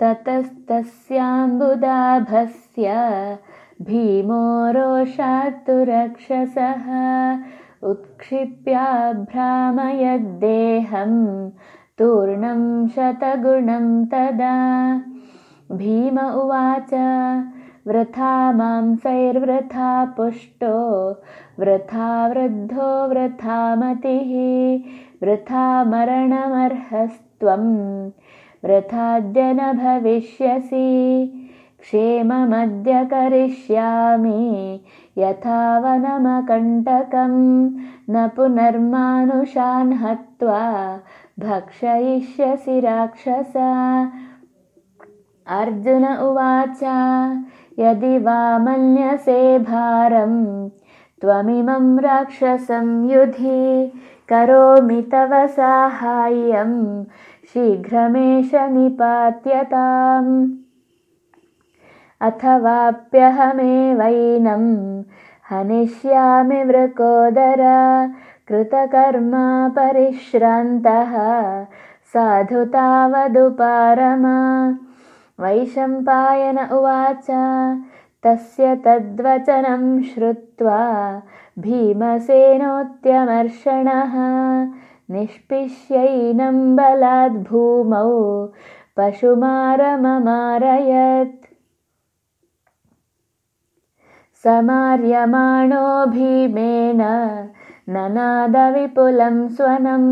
ततस्तस्याम्बुदाभस्य भीमो रोषात्तुरक्षसः उत्क्षिप्याभ्रामयद्देहं तूर्णं शतगुणं तदा। भीम उवाच वृथा मांसैर्वृथा पुष्टो वृथा वृद्धो वृथा मतिः वृथा मरणमर्हस्त्वं वृथाद्य न भविष्यसि। क्षेममद्य करिष्यामि। यथा वनमकण्टकं न पुनर्मानुषान् हत्वा भक्षयिष्यसि राक्षस। अर्जुन उवाच यदि वा मन्यसे भारं त्वमिमं राक्षसं युधि करोमि तव साहाय्यं शीघ्रमेष निपात्यताम्। अथवाप्यहमेवैनं हनिष्यामि वृकोदर कृतकर्मा परिश्रान्तः साधु तावदुपारमा। वैशम्पायन उवाच तस्य तद्वचनं श्रुत्वा भीमसेनोत्यमर्षणः निष्पिष्यैनं बलाद्भूमौ पशुमारममारयत्। समार्यमाणो भीमेन ननादविपुलं स्वनं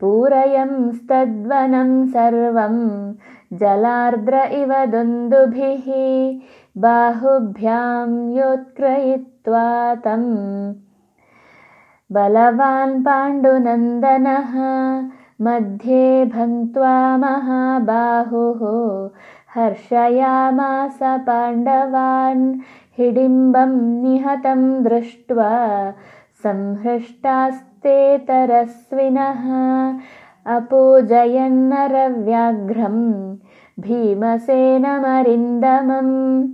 पूरयंस्तद्वनं सर्वं जलार्द्र इव दुन्दुभिः बाहुभ्यां योत्क्रयित्वा तं बलवान् पाण्डुनन्दनः। मध्ये भङ्क्त्वा महाबाहुः। हर्षयामास पाण्डवान् हिडिम्बं निहतं दृष्ट्वा संहृष्टास्तेतरस्विनः अपूजयन्नरव्याघ्रं भीमसेनमरिन्दमम्।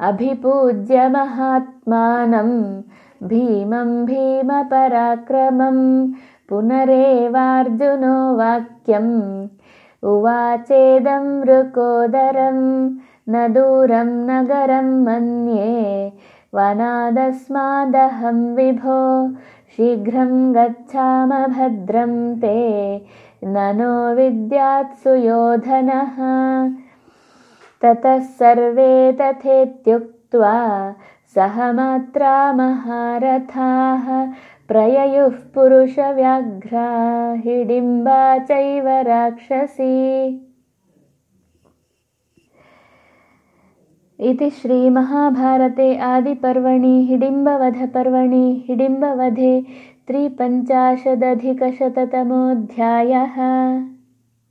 अभिपूज्य महात्मानं भीमं भीमपराक्रमं पुनरेवार्जुनो वाक्यम्। उवाचेदं वृकोदरं न दूरं नगरं मन्ये। वनादस्मादहं विभो शीघ्रं गच्छाम भद्रं ते। ननो विद्यात्सुयोधनः ततः सर्वे तथेत्युक्त्वा सहमात्रा महारथाः प्रययुः पुरुषव्याघ्रा हिडिम्बा चैव राक्षसी। इति श्रीमहाभारते आदिपर्वणि हिडिम्बवधपर्वणि हिडिम्बवधे त्रिपञ्चाशदधिकशततमोऽध्यायः